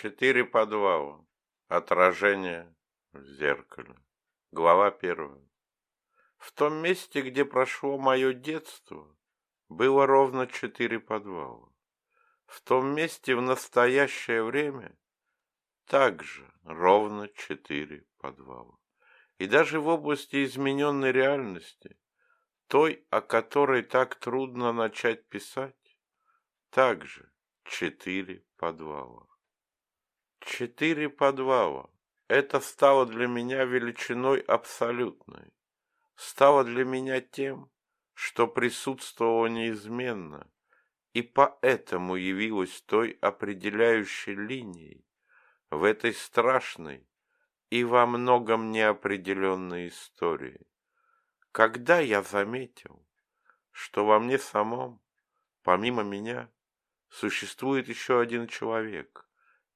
Четыре подвала. Отражение в зеркале. Глава первая. В том месте, где прошло мое детство, было ровно четыре подвала. В том месте в настоящее время также ровно четыре подвала. И даже в области измененной реальности, той, о которой так трудно начать писать, также четыре подвала. Четыре подвала. Это стало для меня величиной абсолютной. Стало для меня тем, что присутствовало неизменно, и поэтому явилось той определяющей линией в этой страшной и во многом неопределенной истории. Когда я заметил, что во мне самом, помимо меня, существует еще один человек,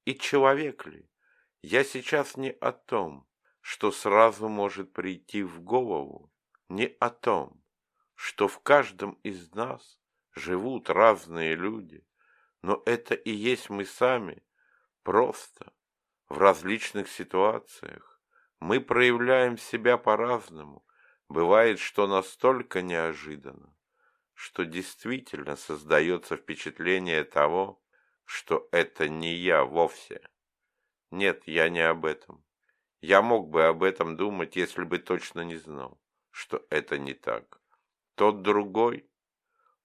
и человек ли? Я сейчас не о том, что сразу может прийти в голову, не о том, что в каждом из нас живут разные люди, но это и есть мы сами, просто в различных ситуациях. Мы проявляем себя по-разному, бывает, что настолько неожиданно, что действительно создается впечатление того, что это не я вовсе. Нет, я не об этом. Я мог бы об этом думать, если бы точно не знал, что это не так. Тот другой,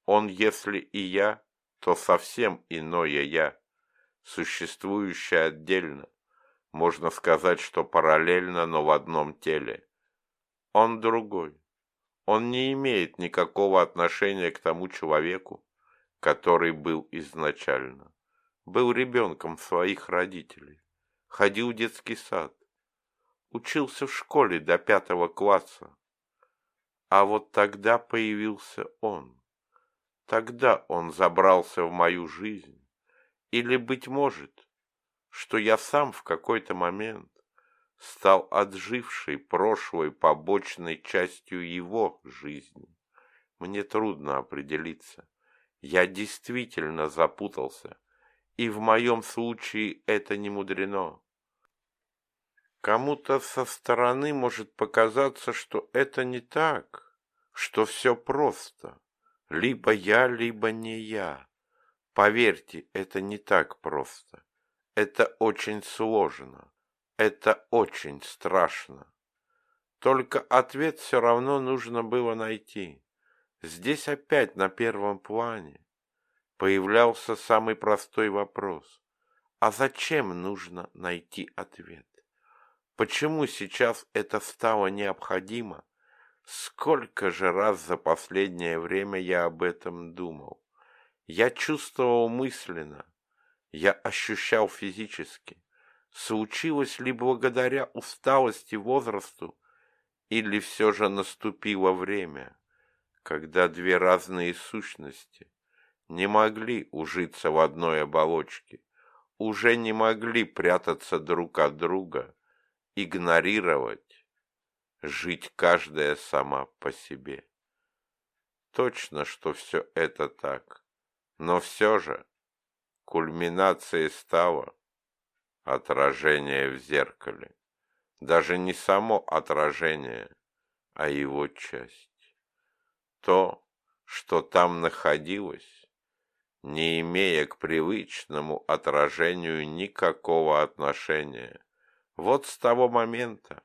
он, если и я, то совсем иное я, существующее отдельно. Можно сказать, что параллельно, но в одном теле. Он другой. Он не имеет никакого отношения к тому человеку, который был изначально был ребенком своих родителей, ходил в детский сад, учился в школе до пятого класса. А вот тогда появился он. Тогда он забрался в мою жизнь. Или, быть может, что я сам в какой-то момент стал отжившей прошлой побочной частью его жизни. Мне трудно определиться. Я действительно запутался и в моем случае это не мудрено. Кому-то со стороны может показаться, что это не так, что все просто. Либо я, либо не я. Поверьте, это не так просто. Это очень сложно. Это очень страшно. Только ответ все равно нужно было найти. Здесь опять на первом плане появлялся самый простой вопрос. А зачем нужно найти ответ? Почему сейчас это стало необходимо? Сколько же раз за последнее время я об этом думал? Я чувствовал мысленно, я ощущал физически. Случилось ли благодаря усталости возрасту, или все же наступило время, когда две разные сущности не могли ужиться в одной оболочке, уже не могли прятаться друг от друга, игнорировать, жить каждая сама по себе. Точно, что все это так, но все же кульминацией стало отражение в зеркале. Даже не само отражение, а его часть. То, что там находилось, не имея к привычному отражению никакого отношения. Вот с того момента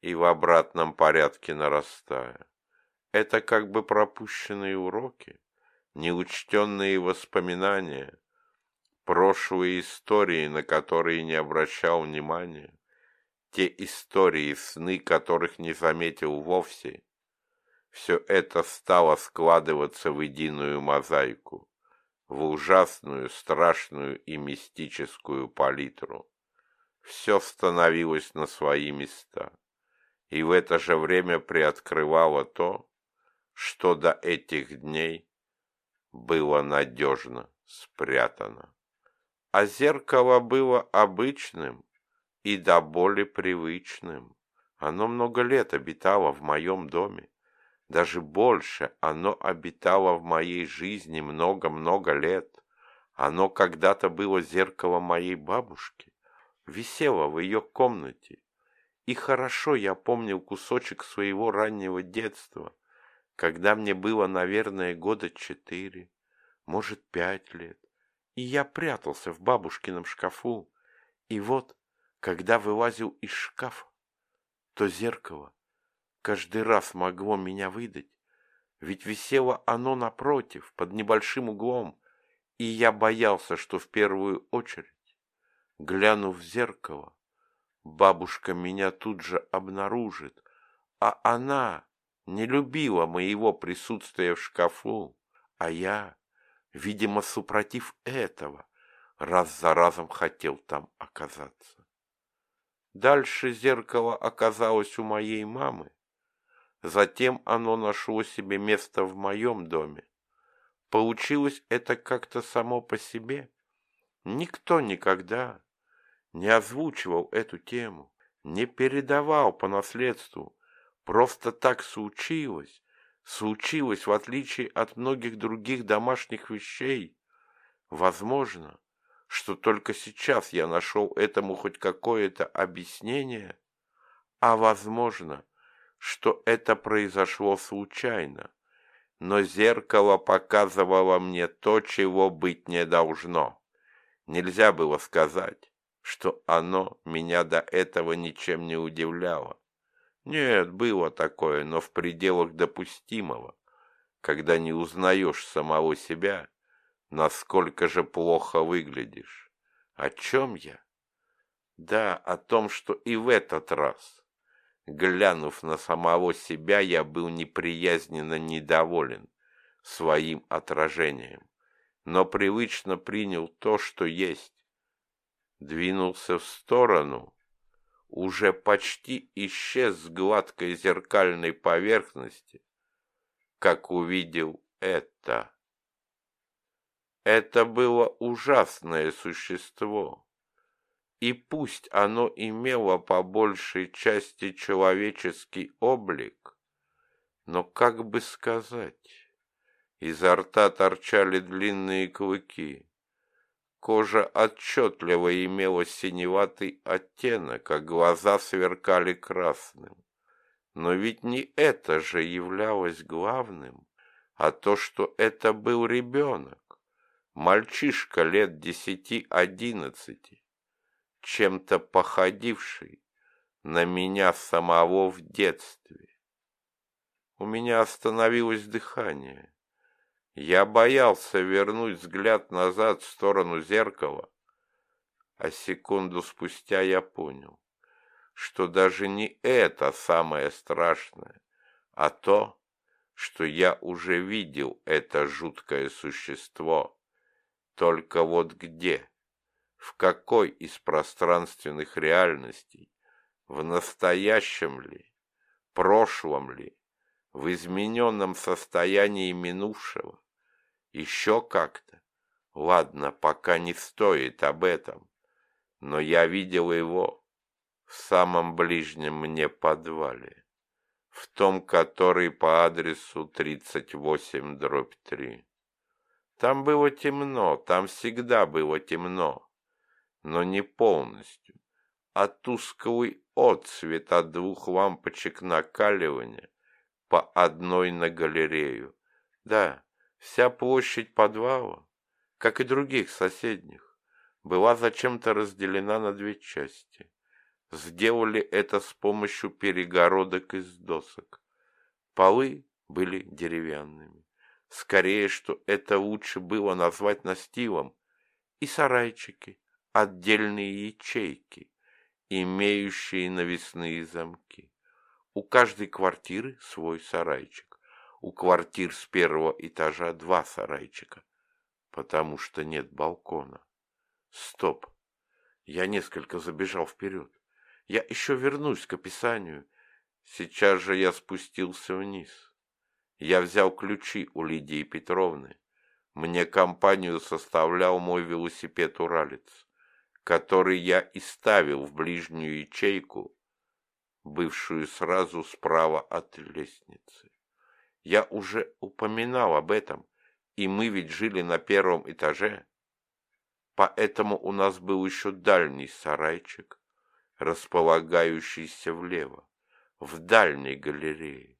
и в обратном порядке нарастая. Это как бы пропущенные уроки, неучтенные воспоминания, прошлые истории, на которые не обращал внимания, те истории, сны которых не заметил вовсе. Все это стало складываться в единую мозаику в ужасную, страшную и мистическую палитру. Все становилось на свои места, и в это же время приоткрывало то, что до этих дней было надежно спрятано. А зеркало было обычным и до боли привычным. Оно много лет обитало в моем доме даже больше, оно обитало в моей жизни много-много лет. Оно когда-то было зеркало моей бабушки, висело в ее комнате. И хорошо я помнил кусочек своего раннего детства, когда мне было, наверное, года четыре, может, пять лет. И я прятался в бабушкином шкафу. И вот, когда вылазил из шкафа, то зеркало каждый раз могло меня выдать, ведь висело оно напротив, под небольшим углом, и я боялся, что в первую очередь, глянув в зеркало, бабушка меня тут же обнаружит, а она не любила моего присутствия в шкафу, а я, видимо, супротив этого, раз за разом хотел там оказаться. Дальше зеркало оказалось у моей мамы. Затем оно нашло себе место в моем доме. Получилось это как-то само по себе. Никто никогда не озвучивал эту тему, не передавал по наследству. Просто так случилось, случилось в отличие от многих других домашних вещей. Возможно, что только сейчас я нашел этому хоть какое-то объяснение, а возможно, что это произошло случайно, но зеркало показывало мне то, чего быть не должно. Нельзя было сказать, что оно меня до этого ничем не удивляло. Нет, было такое, но в пределах допустимого, когда не узнаешь самого себя насколько же плохо выглядишь. О чем я? Да, о том, что и в этот раз, глянув на самого себя, я был неприязненно недоволен своим отражением, но привычно принял то, что есть. Двинулся в сторону, уже почти исчез с гладкой зеркальной поверхности, как увидел это. Это было ужасное существо. И пусть оно имело по большей части человеческий облик, но как бы сказать, изо рта торчали длинные клыки, кожа отчетливо имела синеватый оттенок, а глаза сверкали красным. Но ведь не это же являлось главным, а то, что это был ребенок. Мальчишка лет десяти-одиннадцати, чем-то походивший на меня самого в детстве. У меня остановилось дыхание. Я боялся вернуть взгляд назад в сторону зеркала, а секунду спустя я понял, что даже не это самое страшное, а то, что я уже видел это жуткое существо только вот где? В какой из пространственных реальностей? В настоящем ли? Прошлом ли? В измененном состоянии минувшего? Еще как-то? Ладно, пока не стоит об этом. Но я видел его в самом ближнем мне подвале, в том, который по адресу 38 дробь 3. Там было темно, там всегда было темно, но не полностью, а тусклый отсвет от двух лампочек накаливания по одной на галерею. Да, вся площадь подвала, как и других соседних, была зачем-то разделена на две части. Сделали это с помощью перегородок из досок. Полы были деревянными. Скорее, что это лучше было назвать настилом. И сарайчики, отдельные ячейки, имеющие навесные замки. У каждой квартиры свой сарайчик. У квартир с первого этажа два сарайчика, потому что нет балкона. Стоп. Я несколько забежал вперед. Я еще вернусь к описанию. Сейчас же я спустился вниз. Я взял ключи у Лидии Петровны. Мне компанию составлял мой велосипед «Уралец», который я и ставил в ближнюю ячейку, бывшую сразу справа от лестницы. Я уже упоминал об этом, и мы ведь жили на первом этаже. поэтому у нас был еще дальний сарайчик, располагающийся влево, в дальней галерее,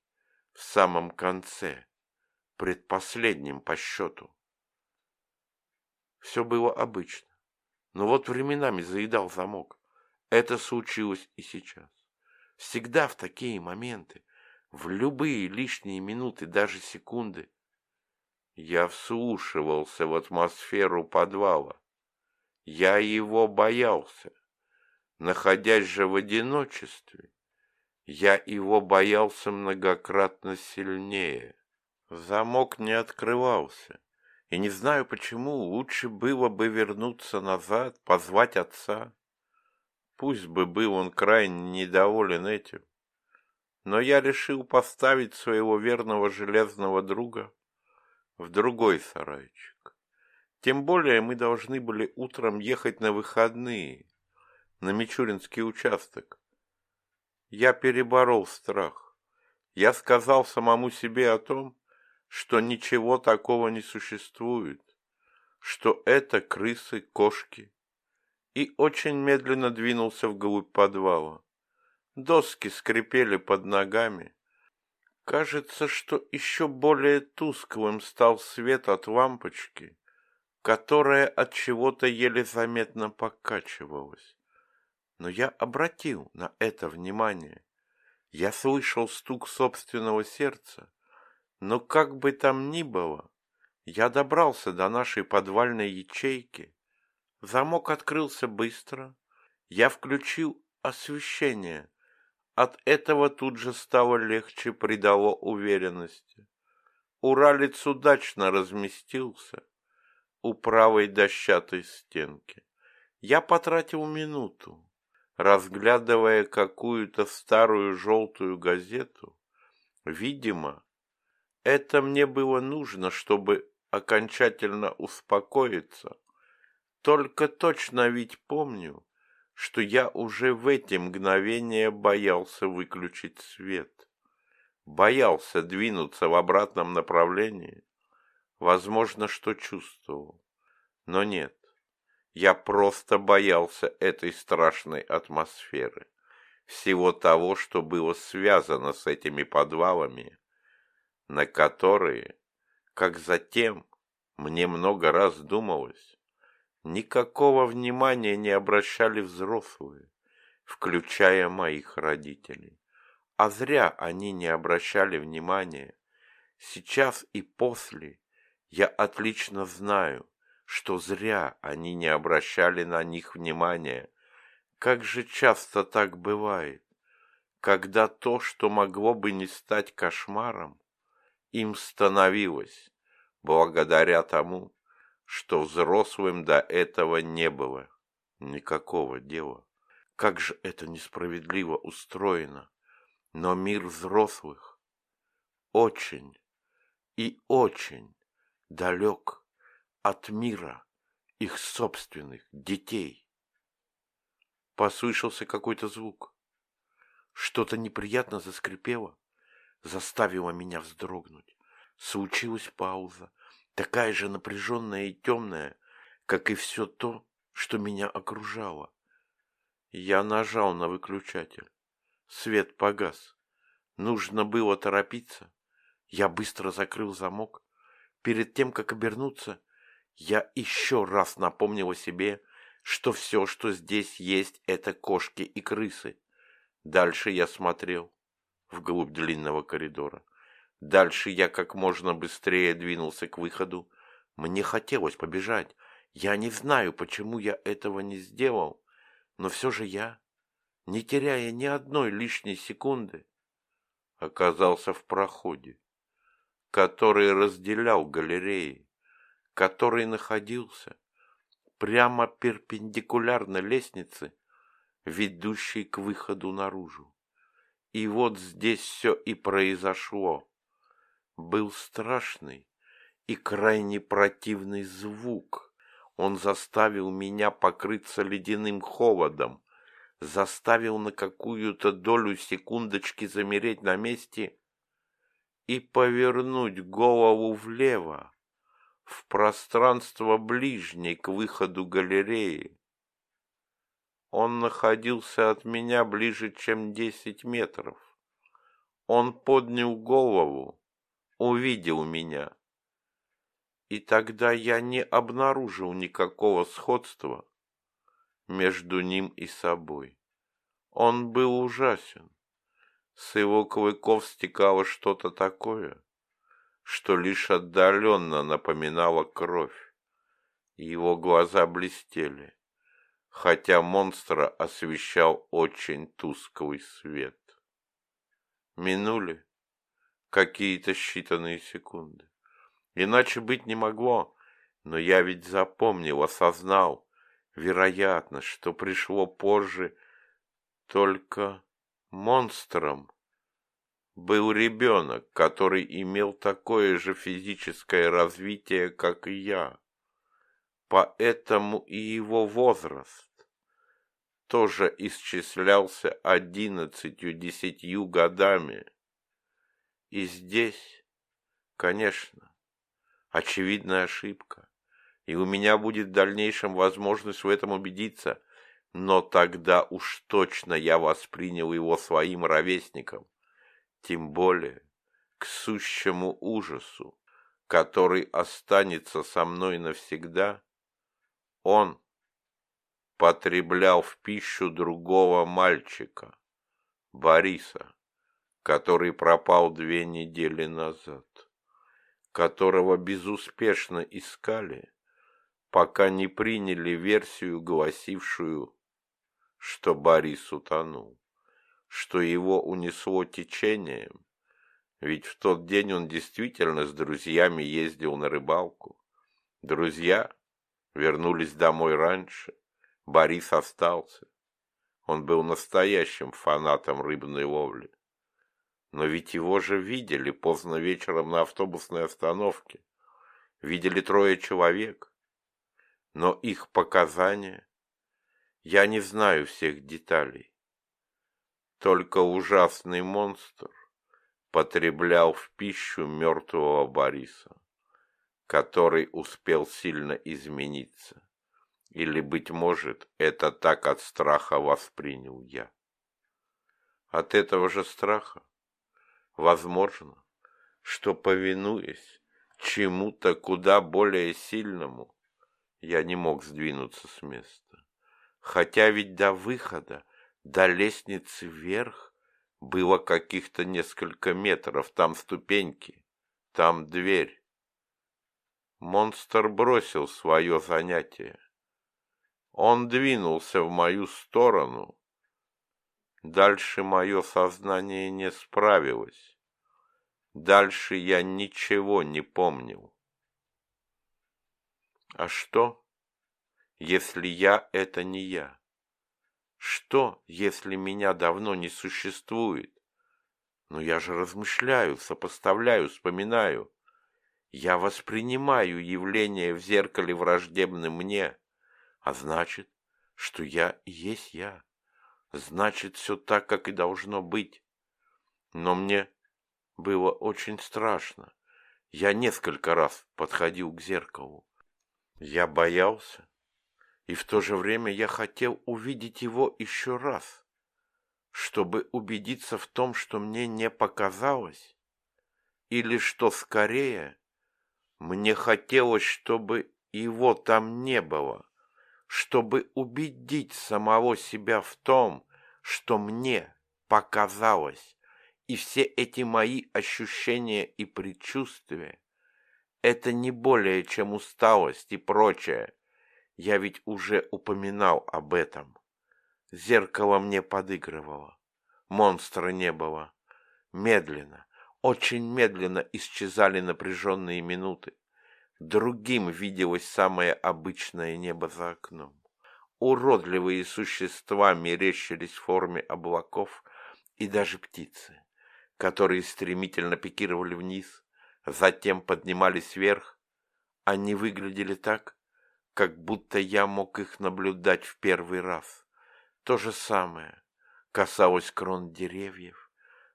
в самом конце, предпоследним по счету. Все было обычно, но вот временами заедал замок. Это случилось и сейчас. Всегда в такие моменты, в любые лишние минуты, даже секунды, я вслушивался в атмосферу подвала. Я его боялся. Находясь же в одиночестве, я его боялся многократно сильнее. Замок не открывался, и не знаю почему, лучше было бы вернуться назад, позвать отца. Пусть бы был он крайне недоволен этим, но я решил поставить своего верного железного друга в другой сарайчик. Тем более мы должны были утром ехать на выходные на Мичуринский участок. Я переборол страх. Я сказал самому себе о том, что ничего такого не существует, что это крысы, кошки, и очень медленно двинулся вглубь подвала. Доски скрипели под ногами, Кажется, что еще более тусклым стал свет от лампочки, которая от чего-то еле заметно покачивалась. Но я обратил на это внимание. Я слышал стук собственного сердца, но как бы там ни было, я добрался до нашей подвальной ячейки. Замок открылся быстро. Я включил освещение, от этого тут же стало легче, придало уверенности. Уралец удачно разместился у правой дощатой стенки. Я потратил минуту, разглядывая какую-то старую желтую газету. Видимо, это мне было нужно, чтобы окончательно успокоиться. Только точно ведь помню, что я уже в эти мгновения боялся выключить свет, боялся двинуться в обратном направлении, возможно, что чувствовал, но нет, я просто боялся этой страшной атмосферы, всего того, что было связано с этими подвалами, на которые, как затем мне много раз думалось, Никакого внимания не обращали взрослые, включая моих родителей. А зря они не обращали внимания. Сейчас и после я отлично знаю, что зря они не обращали на них внимания. Как же часто так бывает, когда то, что могло бы не стать кошмаром, им становилось благодаря тому, что взрослым до этого не было никакого дела. Как же это несправедливо устроено. Но мир взрослых очень и очень далек от мира их собственных детей. Послышался какой-то звук. Что-то неприятно заскрипело, заставило меня вздрогнуть. Случилась пауза, такая же напряженная и темная, как и все то, что меня окружало. Я нажал на выключатель. Свет погас. Нужно было торопиться. Я быстро закрыл замок. Перед тем, как обернуться, я еще раз напомнил себе, что все, что здесь есть, это кошки и крысы. Дальше я смотрел вглубь длинного коридора. Дальше я как можно быстрее двинулся к выходу. Мне хотелось побежать. Я не знаю, почему я этого не сделал, но все же я, не теряя ни одной лишней секунды, оказался в проходе, который разделял галереи, который находился прямо перпендикулярно лестнице, ведущей к выходу наружу. И вот здесь все и произошло был страшный и крайне противный звук. Он заставил меня покрыться ледяным холодом, заставил на какую-то долю секундочки замереть на месте и повернуть голову влево, в пространство ближней к выходу галереи. Он находился от меня ближе, чем десять метров. Он поднял голову, увидел меня. И тогда я не обнаружил никакого сходства между ним и собой. Он был ужасен. С его клыков стекало что-то такое, что лишь отдаленно напоминало кровь. Его глаза блестели, хотя монстра освещал очень тусклый свет. Минули какие-то считанные секунды. Иначе быть не могло, но я ведь запомнил, осознал, вероятно, что пришло позже, только монстром был ребенок, который имел такое же физическое развитие, как и я. Поэтому и его возраст тоже исчислялся одиннадцатью-десятью годами. И здесь, конечно, очевидная ошибка, и у меня будет в дальнейшем возможность в этом убедиться, но тогда уж точно я воспринял его своим ровесником. Тем более к сущему ужасу, который останется со мной навсегда, он потреблял в пищу другого мальчика, Бориса, который пропал две недели назад, которого безуспешно искали, пока не приняли версию, гласившую, что Борис утонул что его унесло течением, ведь в тот день он действительно с друзьями ездил на рыбалку. Друзья вернулись домой раньше, Борис остался. Он был настоящим фанатом рыбной ловли. Но ведь его же видели поздно вечером на автобусной остановке. Видели трое человек. Но их показания... Я не знаю всех деталей. Только ужасный монстр потреблял в пищу мертвого Бориса, который успел сильно измениться. Или, быть может, это так от страха воспринял я. От этого же страха, возможно, что, повинуясь чему-то куда более сильному, я не мог сдвинуться с места. Хотя ведь до выхода до лестницы вверх было каких-то несколько метров, там ступеньки, там дверь. Монстр бросил свое занятие. Он двинулся в мою сторону. Дальше мое сознание не справилось. Дальше я ничего не помнил. А что, если я — это не я? Что, если меня давно не существует? Но я же размышляю, сопоставляю, вспоминаю. Я воспринимаю явление в зеркале враждебным мне, а значит, что я и есть я. Значит, все так, как и должно быть. Но мне было очень страшно. Я несколько раз подходил к зеркалу. Я боялся, и в то же время я хотел увидеть его еще раз, чтобы убедиться в том, что мне не показалось, или что скорее мне хотелось, чтобы его там не было, чтобы убедить самого себя в том, что мне показалось, и все эти мои ощущения и предчувствия — это не более чем усталость и прочее, я ведь уже упоминал об этом. Зеркало мне подыгрывало. Монстра не было. Медленно, очень медленно исчезали напряженные минуты. Другим виделось самое обычное небо за окном. Уродливые существа мерещились в форме облаков и даже птицы, которые стремительно пикировали вниз, затем поднимались вверх. Они выглядели так, как будто я мог их наблюдать в первый раз. То же самое касалось крон деревьев,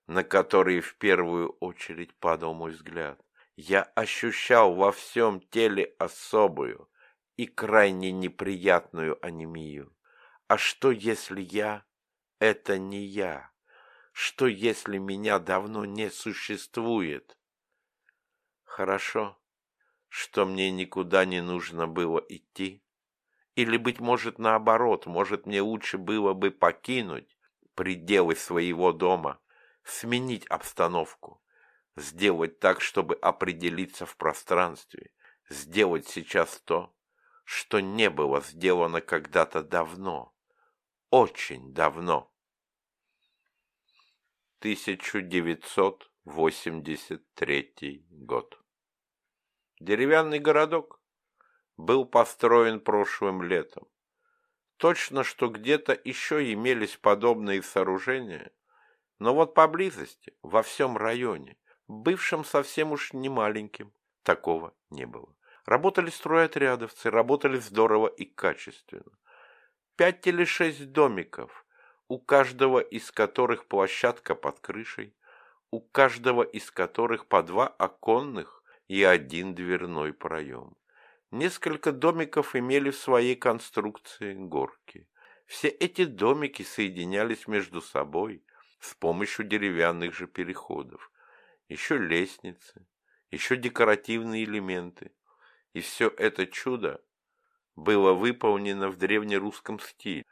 на которые в первую очередь падал мой взгляд. я ощущал во всем теле особую и крайне неприятную анемию. А что, если я — это не я? Что, если меня давно не существует? Хорошо, что мне никуда не нужно было идти. Или, быть может, наоборот, может, мне лучше было бы покинуть пределы своего дома, сменить обстановку, сделать так, чтобы определиться в пространстве, сделать сейчас то, что не было сделано когда-то давно, очень давно. 1983 год. Деревянный городок был построен прошлым летом. Точно, что где-то еще имелись подобные сооружения, но вот поблизости, во всем районе, бывшем совсем уж не маленьким, такого не было. Работали стройотрядовцы, работали здорово и качественно. Пять или шесть домиков, у каждого из которых площадка под крышей, у каждого из которых по два оконных и один дверной проем. Несколько домиков имели в своей конструкции горки. Все эти домики соединялись между собой с помощью деревянных же переходов. Еще лестницы, еще декоративные элементы. И все это чудо было выполнено в древнерусском стиле.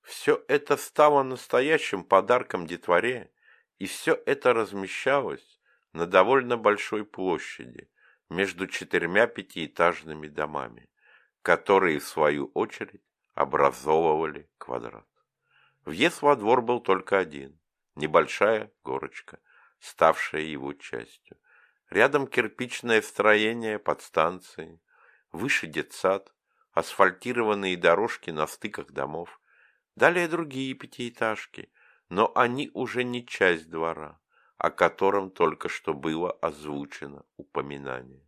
Все это стало настоящим подарком детворе, и все это размещалось на довольно большой площади между четырьмя пятиэтажными домами, которые, в свою очередь, образовывали квадрат. Въезд во двор был только один, небольшая горочка, ставшая его частью. Рядом кирпичное строение под станцией, выше детсад, асфальтированные дорожки на стыках домов, далее другие пятиэтажки, но они уже не часть двора, о котором только что было озвучено упоминание.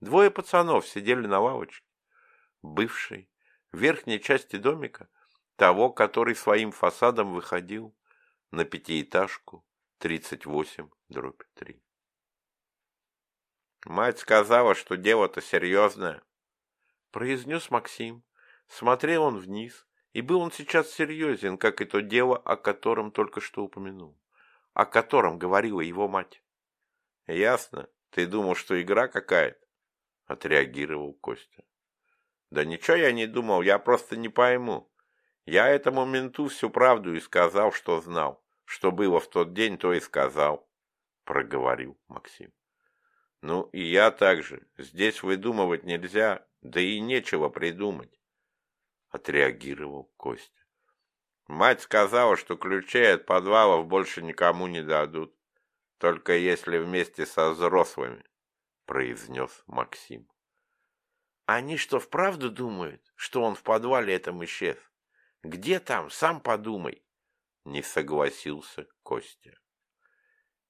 Двое пацанов сидели на лавочке, бывшей, верхней части домика, того, который своим фасадом выходил на пятиэтажку 38 дробь 3. Мать сказала, что дело-то серьезное, произнес Максим. Смотрел он вниз, и был он сейчас серьезен, как и то дело, о котором только что упомянул, о котором говорила его мать. Ясно, ты думал, что игра какая-то? Отреагировал Костя. Да ничего я не думал, я просто не пойму. Я этому менту всю правду и сказал, что знал. Что было в тот день, то и сказал, проговорил Максим. Ну и я также. Здесь выдумывать нельзя, да и нечего придумать, отреагировал Костя. Мать сказала, что ключей от подвалов больше никому не дадут, только если вместе со взрослыми, произнес Максим. Они что, вправду думают, что он в подвале этом исчез? Где там, сам подумай, не согласился Костя.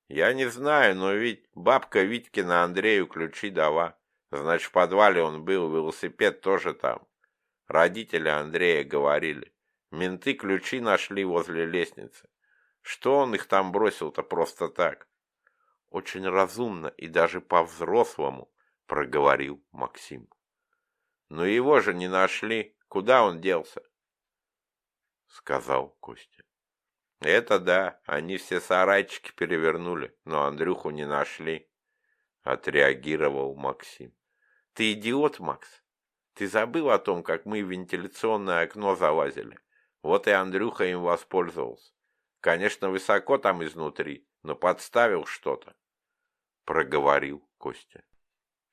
Я не знаю, но ведь бабка Витькина Андрею ключи дала. Значит, в подвале он был, велосипед тоже там. Родители Андрея говорили. Менты ключи нашли возле лестницы. Что он их там бросил-то просто так? Очень разумно и даже по-взрослому проговорил Максим. Но его же не нашли. Куда он делся? Сказал Костя. Это да, они все сарайчики перевернули, но Андрюху не нашли. Отреагировал Максим. Ты идиот, Макс. Ты забыл о том, как мы в вентиляционное окно залазили. Вот и Андрюха им воспользовался. Конечно, высоко там изнутри, но подставил что-то. Проговорил Костя.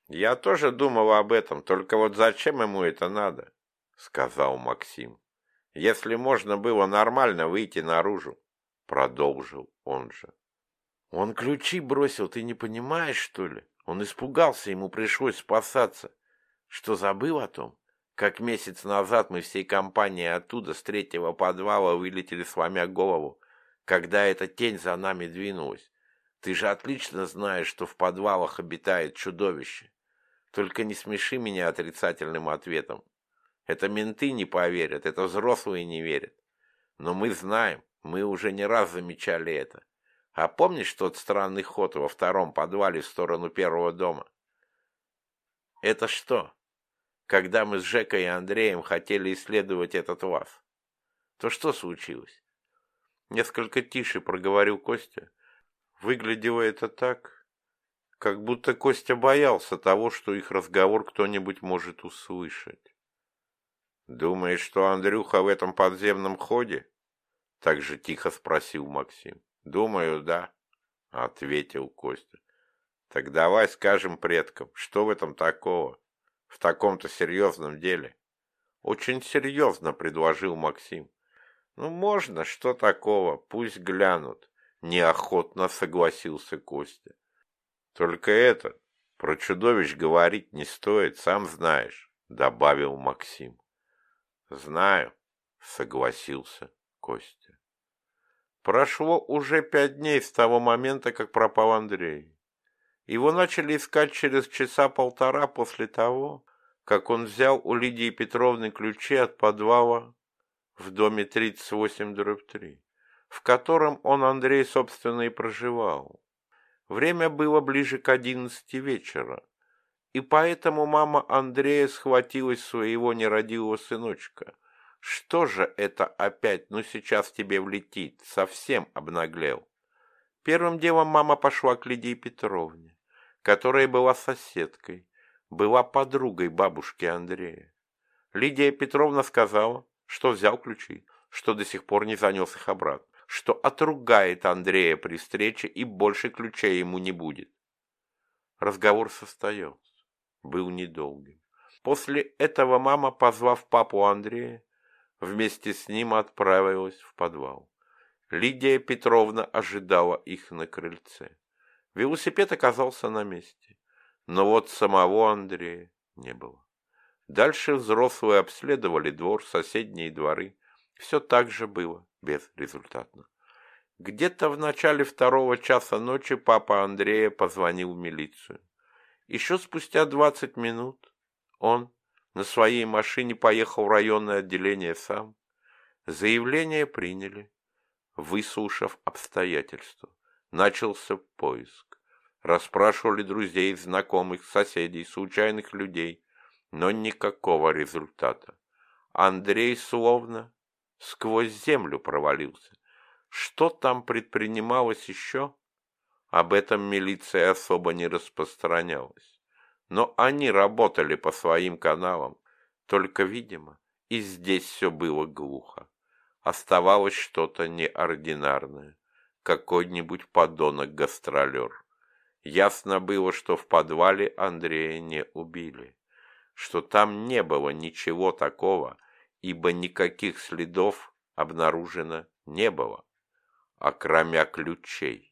Я тоже думал об этом, только вот зачем ему это надо? Сказал Максим. Если можно было нормально выйти наружу, продолжил он же. Он ключи бросил, ты не понимаешь, что ли? Он испугался, ему пришлось спасаться. Что забыл о том? Как месяц назад мы всей компанией оттуда, с третьего подвала, вылетели, сломя голову, когда эта тень за нами двинулась. Ты же отлично знаешь, что в подвалах обитает чудовище. Только не смеши меня отрицательным ответом. Это менты не поверят, это взрослые не верят. Но мы знаем, мы уже не раз замечали это. А помнишь тот странный ход во втором подвале в сторону первого дома? Это что? Когда мы с Жекой и Андреем хотели исследовать этот ВАЗ, то что случилось? Несколько тише проговорил Костя. Выглядело это так, как будто Костя боялся того, что их разговор кто-нибудь может услышать. «Думаешь, что Андрюха в этом подземном ходе?» Так же тихо спросил Максим. «Думаю, да», — ответил Костя. «Так давай скажем предкам, что в этом такого, в таком-то серьезном деле?» «Очень серьезно», — предложил Максим. «Ну, можно, что такого, пусть глянут», — неохотно согласился Костя. «Только это, про чудовищ говорить не стоит, сам знаешь», — добавил Максим. «Знаю», — согласился Костя. Прошло уже пять дней с того момента, как пропал Андрей. Его начали искать через часа полтора после того, как он взял у Лидии Петровны ключи от подвала в доме 38-3, в котором он, Андрей, собственно, и проживал. Время было ближе к одиннадцати вечера, и поэтому мама Андрея схватилась своего нерадивого сыночка. Что же это опять, ну сейчас тебе влетит, совсем обнаглел. Первым делом мама пошла к Лидии Петровне, которая была соседкой, была подругой бабушки Андрея. Лидия Петровна сказала, что взял ключи, что до сих пор не занес их обратно, что отругает Андрея при встрече и больше ключей ему не будет. Разговор состоялся был недолгим. После этого мама, позвав папу Андрея, вместе с ним отправилась в подвал. Лидия Петровна ожидала их на крыльце. Велосипед оказался на месте, но вот самого Андрея не было. Дальше взрослые обследовали двор, соседние дворы. Все так же было, безрезультатно. Где-то в начале второго часа ночи папа Андрея позвонил в милицию. Еще спустя двадцать минут он на своей машине поехал в районное отделение сам. Заявление приняли, выслушав обстоятельства. Начался поиск. Расспрашивали друзей, знакомых, соседей, случайных людей, но никакого результата. Андрей словно сквозь землю провалился. Что там предпринималось еще? Об этом милиция особо не распространялась. Но они работали по своим каналам. Только, видимо, и здесь все было глухо. Оставалось что-то неординарное. Какой-нибудь подонок-гастролер. Ясно было, что в подвале Андрея не убили. Что там не было ничего такого, ибо никаких следов обнаружено не было, окромя ключей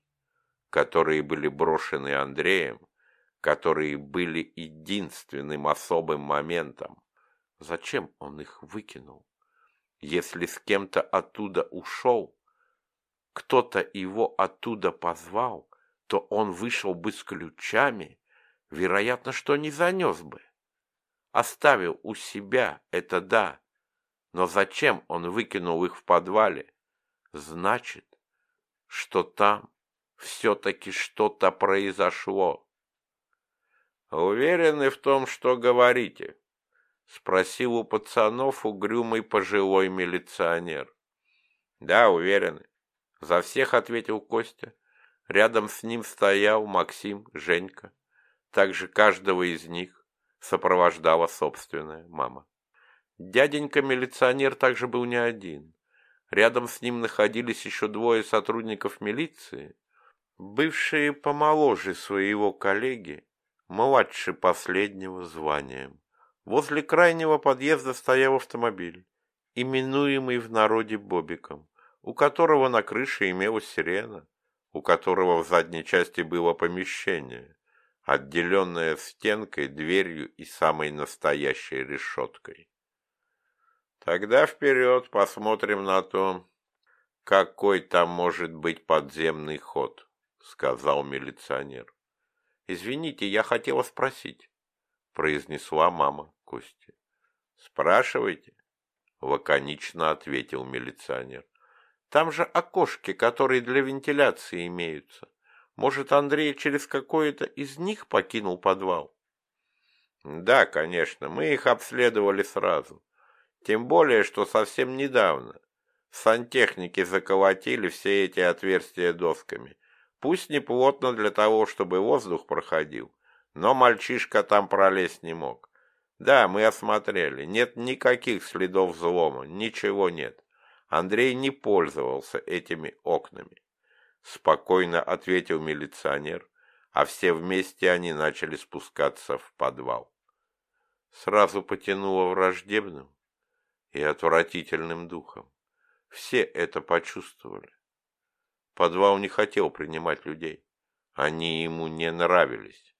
которые были брошены Андреем, которые были единственным особым моментом. Зачем он их выкинул? Если с кем-то оттуда ушел, кто-то его оттуда позвал, то он вышел бы с ключами, вероятно, что не занес бы. Оставил у себя, это да, но зачем он выкинул их в подвале? Значит, что там все-таки что-то произошло. «Уверены в том, что говорите?» — спросил у пацанов угрюмый пожилой милиционер. «Да, уверены». За всех ответил Костя. Рядом с ним стоял Максим, Женька. Также каждого из них сопровождала собственная мама. Дяденька-милиционер также был не один. Рядом с ним находились еще двое сотрудников милиции, бывшие помоложе своего коллеги, младше последнего званием. Возле крайнего подъезда стоял автомобиль, именуемый в народе Бобиком, у которого на крыше имелась сирена, у которого в задней части было помещение, отделенное стенкой, дверью и самой настоящей решеткой. Тогда вперед посмотрим на то, какой там может быть подземный ход. — сказал милиционер. «Извините, я хотела спросить», — произнесла мама Кости. «Спрашивайте», — лаконично ответил милиционер. Там же окошки, которые для вентиляции имеются. Может, Андрей через какое-то из них покинул подвал? Да, конечно, мы их обследовали сразу. Тем более, что совсем недавно. Сантехники заколотили все эти отверстия досками. Пусть не плотно для того, чтобы воздух проходил, но мальчишка там пролезть не мог. Да, мы осмотрели. Нет никаких следов взлома, ничего нет. Андрей не пользовался этими окнами. Спокойно ответил милиционер, а все вместе они начали спускаться в подвал. Сразу потянуло враждебным и отвратительным духом. Все это почувствовали. Подвал не хотел принимать людей. Они ему не нравились.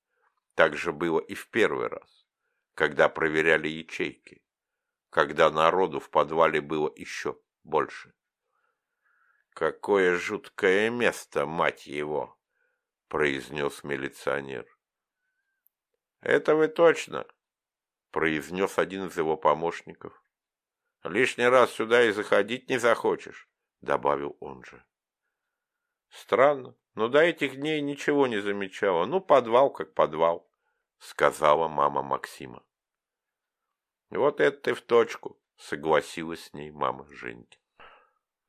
Так же было и в первый раз, когда проверяли ячейки, когда народу в подвале было еще больше. «Какое жуткое место, мать его!» — произнес милиционер. «Это вы точно!» — произнес один из его помощников. Лишний раз сюда и заходить не захочешь, — добавил он же. Странно, но до этих дней ничего не замечала. Ну, подвал как подвал, — сказала мама Максима. Вот это ты в точку, — согласилась с ней мама Женьки.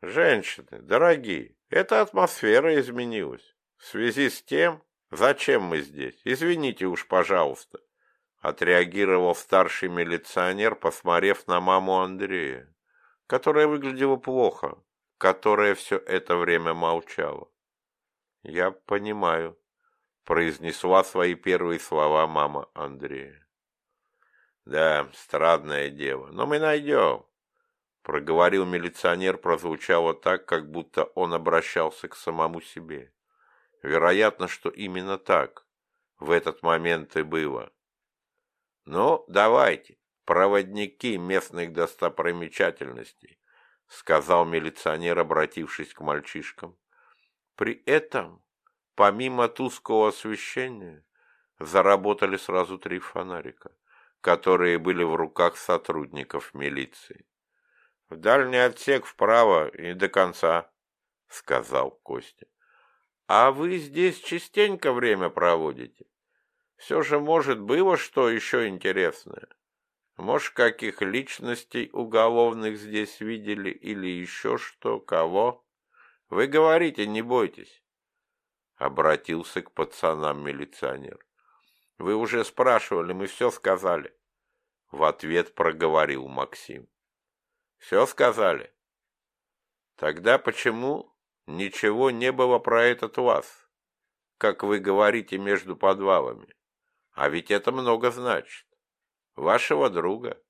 Женщины, дорогие, эта атмосфера изменилась. В связи с тем, зачем мы здесь? Извините уж, пожалуйста отреагировал старший милиционер, посмотрев на маму Андрея, которая выглядела плохо, которая все это время молчала. «Я понимаю», — произнесла свои первые слова мама Андрея. «Да, странное дело, но мы найдем», — проговорил милиционер, прозвучало так, как будто он обращался к самому себе. Вероятно, что именно так в этот момент и было. «Ну, давайте, проводники местных достопримечательностей», — сказал милиционер, обратившись к мальчишкам. При этом, помимо тусклого освещения, заработали сразу три фонарика, которые были в руках сотрудников милиции. «В дальний отсек вправо и до конца», — сказал Костя. «А вы здесь частенько время проводите?» Все же, может, было что еще интересное. Может, каких личностей уголовных здесь видели или еще что, кого? Вы говорите, не бойтесь. Обратился к пацанам милиционер. Вы уже спрашивали, мы все сказали. В ответ проговорил Максим. Все сказали? Тогда почему ничего не было про этот вас, как вы говорите между подвалами? А ведь это много значит. Вашего друга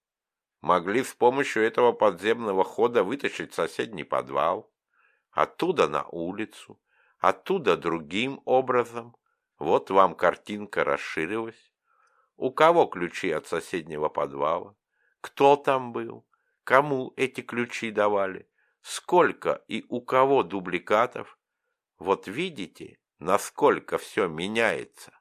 могли с помощью этого подземного хода вытащить соседний подвал, оттуда на улицу, оттуда другим образом. Вот вам картинка расширилась. У кого ключи от соседнего подвала? Кто там был? Кому эти ключи давали? Сколько и у кого дубликатов? Вот видите, насколько все меняется.